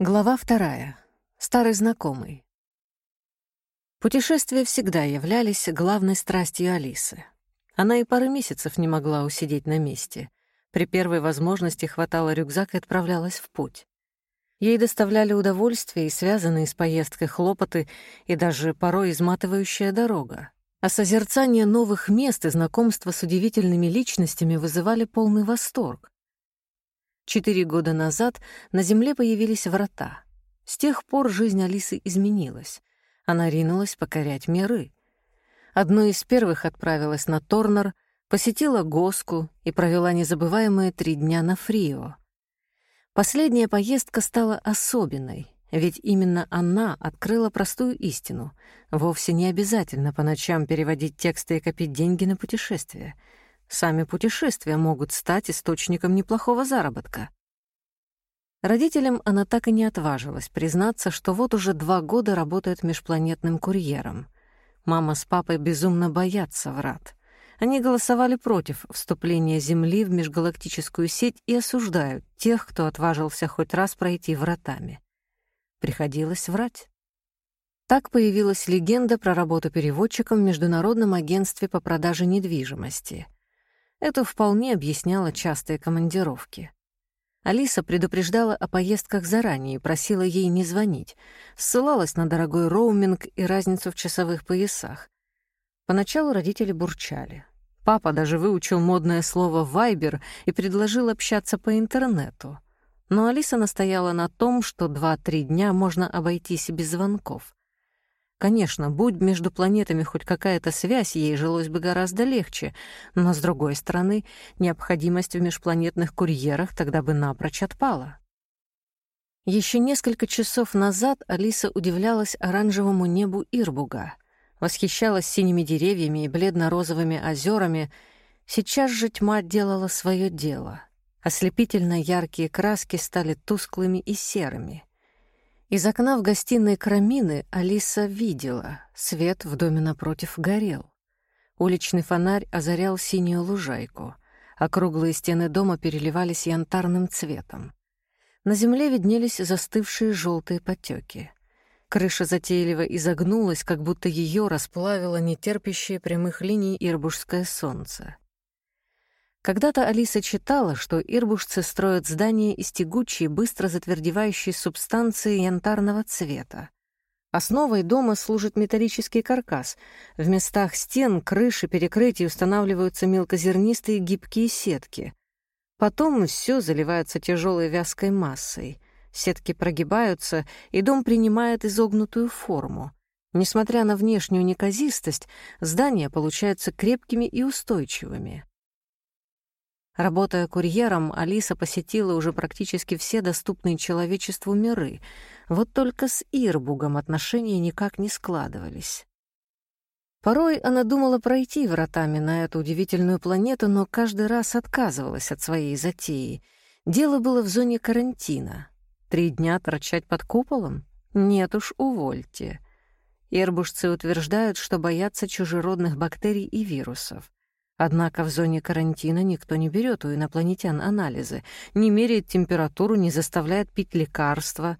Глава вторая. Старый знакомый. Путешествия всегда являлись главной страстью Алисы. Она и пары месяцев не могла усидеть на месте. При первой возможности хватала рюкзак и отправлялась в путь. Ей доставляли удовольствие и связанные с поездкой хлопоты, и даже порой изматывающая дорога. А созерцание новых мест и знакомство с удивительными личностями вызывали полный восторг. Четыре года назад на Земле появились врата. С тех пор жизнь Алисы изменилась. Она ринулась покорять миры. Одной из первых отправилась на Торнер, посетила Госку и провела незабываемые три дня на Фрио. Последняя поездка стала особенной, ведь именно она открыла простую истину. Вовсе не обязательно по ночам переводить тексты и копить деньги на путешествия — Сами путешествия могут стать источником неплохого заработка. Родителям она так и не отважилась признаться, что вот уже два года работает межпланетным курьером. Мама с папой безумно боятся врат. Они голосовали против вступления Земли в межгалактическую сеть и осуждают тех, кто отважился хоть раз пройти вратами. Приходилось врать. Так появилась легенда про работу переводчиком в Международном агентстве по продаже недвижимости — это вполне объясняло частые командировки. Алиса предупреждала о поездках заранее и просила ей не звонить, ссылалась на дорогой роуминг и разницу в часовых поясах. Поначалу родители бурчали. Папа даже выучил модное слово «вайбер» и предложил общаться по интернету. Но Алиса настояла на том, что два-три дня можно обойтись без звонков. Конечно, будь между планетами хоть какая-то связь, ей жилось бы гораздо легче, но, с другой стороны, необходимость в межпланетных курьерах тогда бы напрочь отпала. Еще несколько часов назад Алиса удивлялась оранжевому небу Ирбуга, восхищалась синими деревьями и бледно-розовыми озерами. Сейчас же тьма делала свое дело. Ослепительно яркие краски стали тусклыми и серыми — из окна в гостиной Крамины Алиса видела, свет в доме напротив горел. Уличный фонарь озарял синюю лужайку, а круглые стены дома переливались янтарным цветом. На земле виднелись застывшие желтые потеки. Крыша затейливо изогнулась, как будто ее расплавило нетерпящее прямых линий ирбушское солнце. Когда-то Алиса читала, что ирбушцы строят здания из тягучей, быстро затвердевающей субстанции янтарного цвета. Основой дома служит металлический каркас. В местах стен, крыши, перекрытий устанавливаются мелкозернистые гибкие сетки. Потом все заливается тяжелой вязкой массой. Сетки прогибаются, и дом принимает изогнутую форму. Несмотря на внешнюю неказистость, здания получаются крепкими и устойчивыми. Работая курьером, Алиса посетила уже практически все доступные человечеству миры. Вот только с Ирбугом отношения никак не складывались. Порой она думала пройти вратами на эту удивительную планету, но каждый раз отказывалась от своей затеи. Дело было в зоне карантина. Три дня торчать под куполом? Нет уж, увольте. Ирбушцы утверждают, что боятся чужеродных бактерий и вирусов. Однако в зоне карантина никто не берет у инопланетян анализы, не меряет температуру, не заставляет пить лекарства.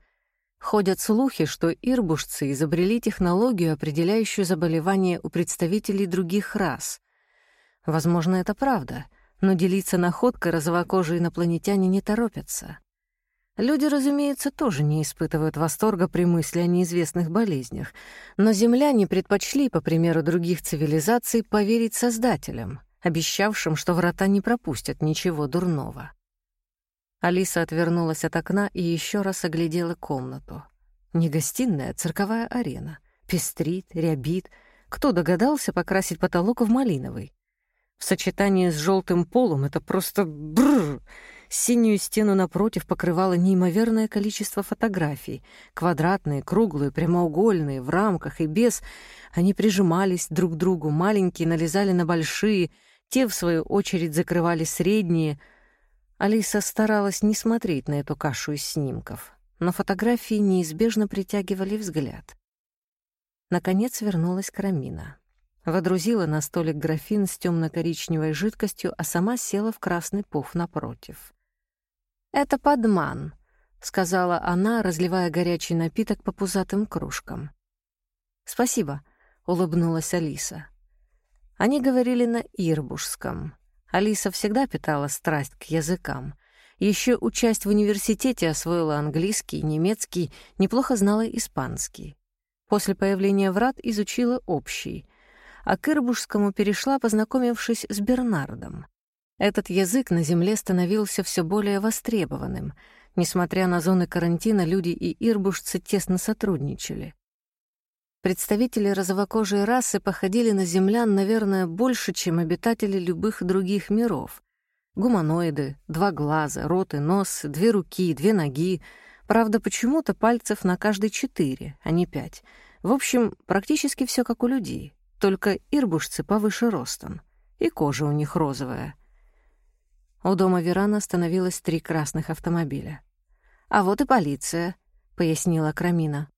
Ходят слухи, что ирбушцы изобрели технологию, определяющую заболевания у представителей других рас. Возможно, это правда, но делиться находкой розовокожие инопланетяне не торопятся. Люди, разумеется, тоже не испытывают восторга при мысли о неизвестных болезнях, но земляне предпочли, по примеру других цивилизаций, поверить создателям — обещавшим, что врата не пропустят ничего дурного. Алиса отвернулась от окна и еще раз оглядела комнату. Не гостиная, а цирковая арена. Пестрит, рябит. Кто догадался покрасить потолок в малиновый? В сочетании с желтым полом это просто бррр. Синюю стену напротив покрывало неимоверное количество фотографий. Квадратные, круглые, прямоугольные, в рамках и без. Они прижимались друг к другу, маленькие налезали на большие — те, в свою очередь, закрывали средние. Алиса старалась не смотреть на эту кашу из снимков, но фотографии неизбежно притягивали взгляд. Наконец вернулась Крамина. Водрузила на столик графин с темно-коричневой жидкостью, а сама села в красный пуф напротив. «Это подман», — сказала она, разливая горячий напиток по пузатым кружкам. «Спасибо», — улыбнулась Алиса. Они говорили на ирбушском. Алиса всегда питала страсть к языкам. Еще участь в университете освоила английский, немецкий, неплохо знала испанский. После появления врат изучила общий, а к ирбушскому перешла, познакомившись с Бернардом. Этот язык на земле становился все более востребованным. Несмотря на зоны карантина, люди и ирбушцы тесно сотрудничали. Представители розовокожей расы походили на землян, наверное, больше, чем обитатели любых других миров. Гуманоиды, два глаза, рот и нос, две руки, две ноги. Правда, почему-то пальцев на каждой четыре, а не пять. В общем, практически все как у людей, только ирбушцы повыше ростом. И кожа у них розовая. У дома Верана остановилось три красных автомобиля. «А вот и полиция», — пояснила Крамина.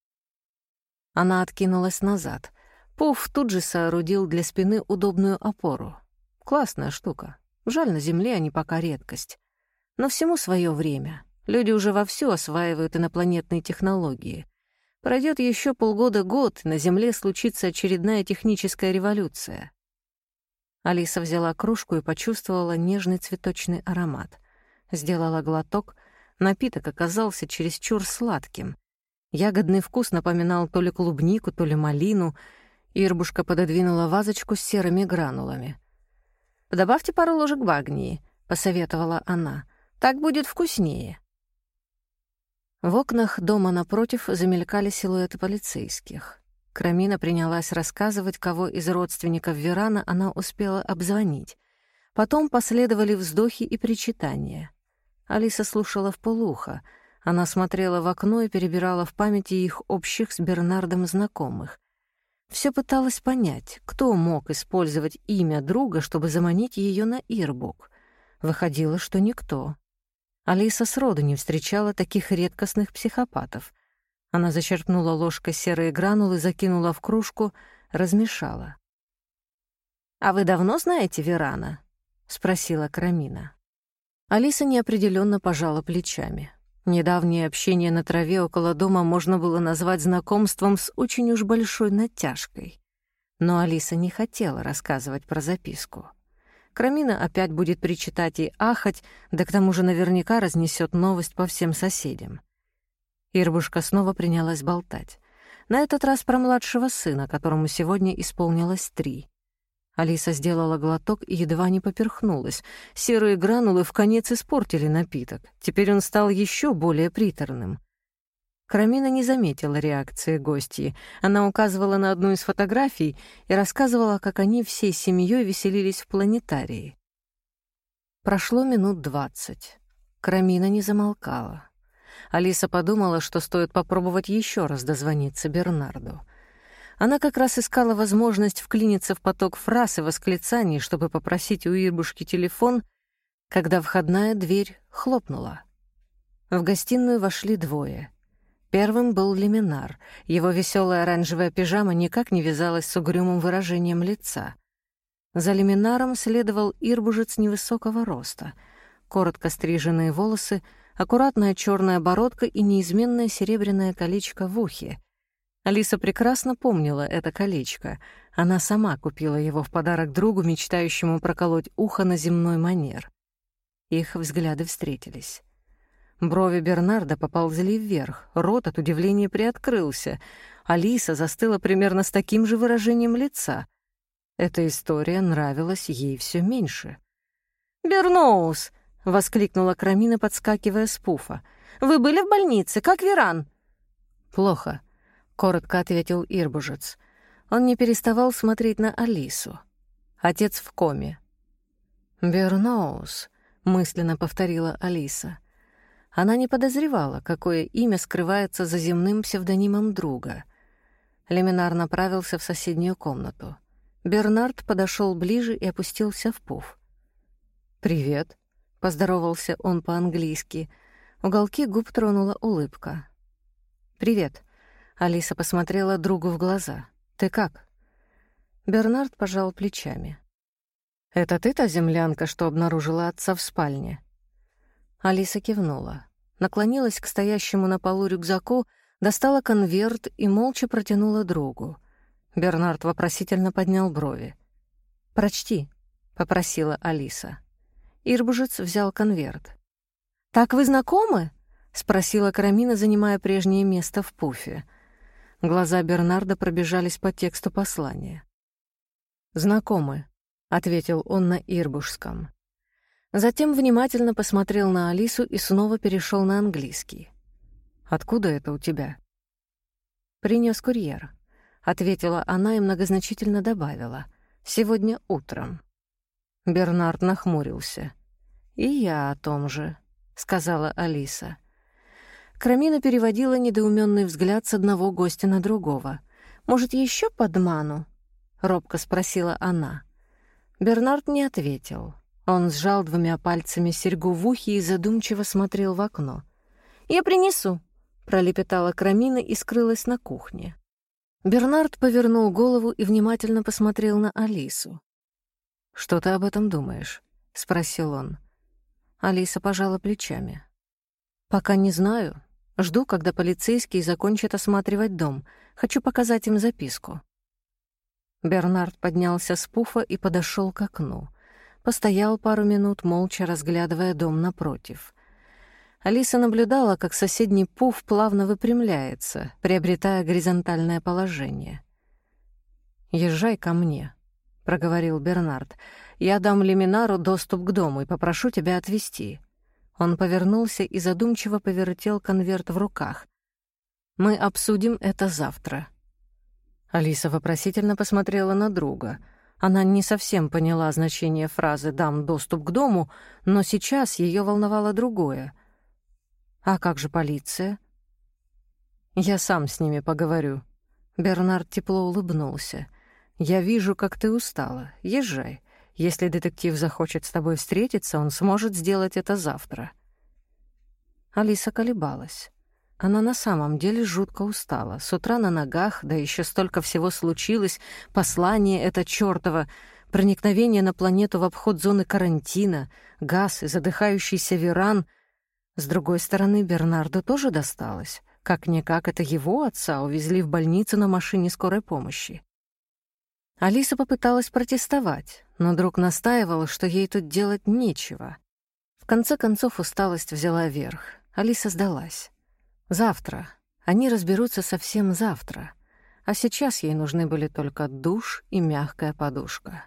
Она откинулась назад. Пуф тут же соорудил для спины удобную опору. Классная штука. Жаль, на Земле они пока редкость. Но всему свое время. Люди уже вовсю осваивают инопланетные технологии. Пройдет еще полгода-год, на Земле случится очередная техническая революция. Алиса взяла кружку и почувствовала нежный цветочный аромат. Сделала глоток. Напиток оказался чересчур сладким. Ягодный вкус напоминал то ли клубнику, то ли малину. Ирбушка пододвинула вазочку с серыми гранулами. «Добавьте пару ложек багнии», — посоветовала она. «Так будет вкуснее». В окнах дома напротив замелькали силуэты полицейских. Крамина принялась рассказывать, кого из родственников Верана она успела обзвонить. Потом последовали вздохи и причитания. Алиса слушала в полухо — она смотрела в окно и перебирала в памяти их общих с Бернардом знакомых. Все пыталась понять, кто мог использовать имя друга, чтобы заманить ее на Ирбук. Выходило, что никто. Алиса сроду не встречала таких редкостных психопатов. Она зачерпнула ложкой серые гранулы, закинула в кружку, размешала. «А вы давно знаете Верана?» — спросила Крамина. Алиса неопределенно пожала плечами. Недавнее общение на траве около дома можно было назвать знакомством с очень уж большой натяжкой. Но Алиса не хотела рассказывать про записку. Крамина опять будет причитать и ахать, да к тому же наверняка разнесет новость по всем соседям. Ирбушка снова принялась болтать. На этот раз про младшего сына, которому сегодня исполнилось три. Алиса сделала глоток и едва не поперхнулась. Серые гранулы в конец испортили напиток. Теперь он стал еще более приторным. Крамина не заметила реакции гостьи. Она указывала на одну из фотографий и рассказывала, как они всей семьей веселились в планетарии. Прошло минут двадцать. Крамина не замолкала. Алиса подумала, что стоит попробовать еще раз дозвониться Бернарду. Она как раз искала возможность вклиниться в поток фраз и восклицаний, чтобы попросить у Ирбушки телефон, когда входная дверь хлопнула. В гостиную вошли двое. Первым был Леминар. Его веселая оранжевая пижама никак не вязалась с угрюмым выражением лица. За Леминаром следовал ирбужец невысокого роста. Коротко стриженные волосы, аккуратная черная бородка и неизменное серебряное колечко в ухе — Алиса прекрасно помнила это колечко. Она сама купила его в подарок другу, мечтающему проколоть ухо на земной манер. Их взгляды встретились. Брови Бернарда поползли вверх, рот от удивления приоткрылся. Алиса застыла примерно с таким же выражением лица. Эта история нравилась ей все меньше. «Берноус!» — воскликнула Крамина, подскакивая с пуфа. «Вы были в больнице? Как Веран?» «Плохо», коротко ответил Ирбужец. Он не переставал смотреть на Алису. Отец в коме. «Берноус», — мысленно повторила Алиса. Она не подозревала, какое имя скрывается за земным псевдонимом друга. Леминар направился в соседнюю комнату. Бернард подошел ближе и опустился в пуф. «Привет», — поздоровался он по-английски. Уголки губ тронула улыбка. «Привет», Алиса посмотрела другу в глаза. «Ты как?» Бернард пожал плечами. «Это ты та землянка, что обнаружила отца в спальне?» Алиса кивнула. наклонилась к стоящему на полу рюкзаку, достала конверт и молча протянула другу. Бернард вопросительно поднял брови. «Прочти», — попросила Алиса. Ирбужец взял конверт. «Так вы знакомы?» — спросила Карамина, занимая прежнее место в пуфе. Глаза Бернарда пробежались по тексту послания. «Знакомы», — ответил он на ирбушском. Затем внимательно посмотрел на Алису и снова перешел на английский. «Откуда это у тебя?» Принес курьер», — ответила она и многозначительно добавила. «Сегодня утром». Бернард нахмурился. «И я о том же», — сказала Алиса. Крамина переводила недоуменный взгляд с одного гостя на другого. «Может, еще подману?» — робко спросила она. Бернард не ответил. Он сжал двумя пальцами серьгу в ухе и задумчиво смотрел в окно. «Я принесу», — пролепетала Крамина и скрылась на кухне. Бернард повернул голову и внимательно посмотрел на Алису. «Что ты об этом думаешь?» — спросил он. Алиса пожала плечами. «Пока не знаю. Жду, когда полицейские закончат осматривать дом. Хочу показать им записку». Бернард поднялся с пуфа и подошел к окну — постоял пару минут, молча разглядывая дом напротив. Алиса наблюдала, как соседний пуф плавно выпрямляется, приобретая горизонтальное положение. «Езжай ко мне», — проговорил Бернард. «Я дам Леминару доступ к дому и попрошу тебя отвезти». Он повернулся и задумчиво повертел конверт в руках. «Мы обсудим это завтра». Алиса вопросительно посмотрела на друга — она не совсем поняла значение фразы «дам доступ к дому», но сейчас ее волновало другое. «А как же полиция?» «Я сам с ними поговорю». Бернард тепло улыбнулся. «Я вижу, как ты устала. Езжай. Если детектив захочет с тобой встретиться, он сможет сделать это завтра». Алиса колебалась. Она на самом деле жутко устала. С утра на ногах, да еще столько всего случилось. Послание это чёртово, проникновение на планету в обход зоны карантина, газ и задыхающийся Веран. С другой стороны, Бернарду тоже досталось. Как-никак это его отца увезли в больницу на машине скорой помощи. Алиса попыталась протестовать, но друг настаивал, что ей тут делать нечего. В конце концов усталость взяла верх. Алиса сдалась. Завтра. Они разберутся совсем завтра. А сейчас ей нужны были только душ и мягкая подушка.